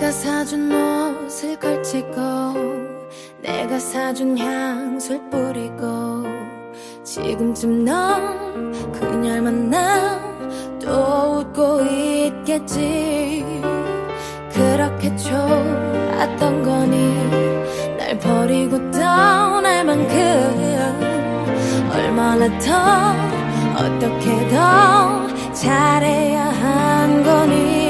내가 사준 옷을 걸치고 내가 사준 향수를 뿌리고 지금쯤 넌 그녀를 만나 또 웃고 있겠지. 그렇게 좋았던 거니 날 버리고 떠날 만큼 얼마나 더 어떻게 더 잘해야 한 거니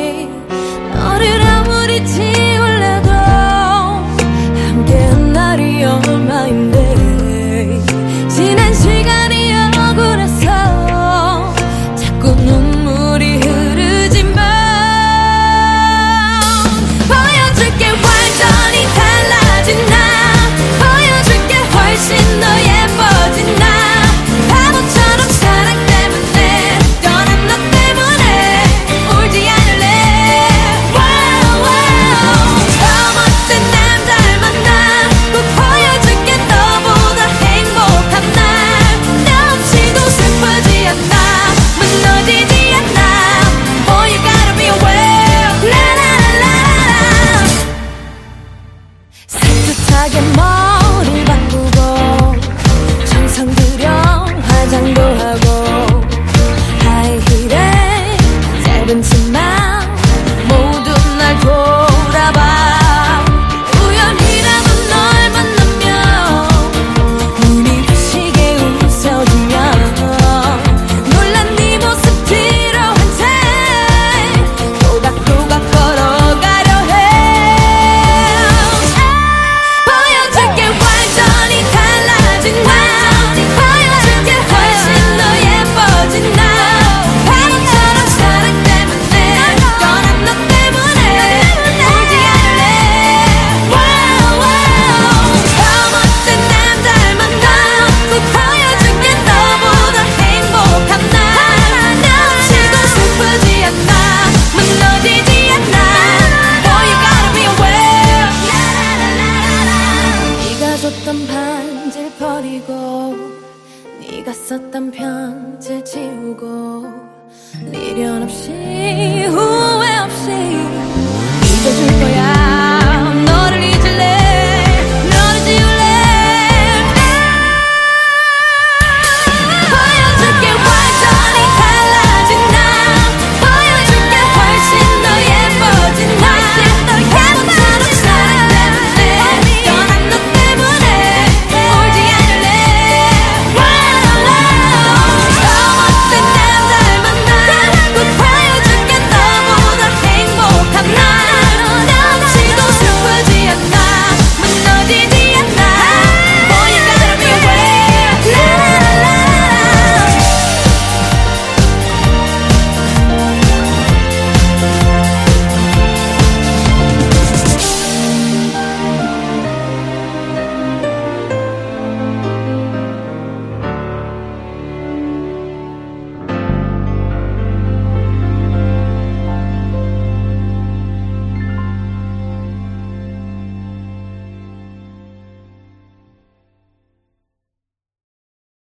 내가 썼던 편지 지우고 미련 없이 우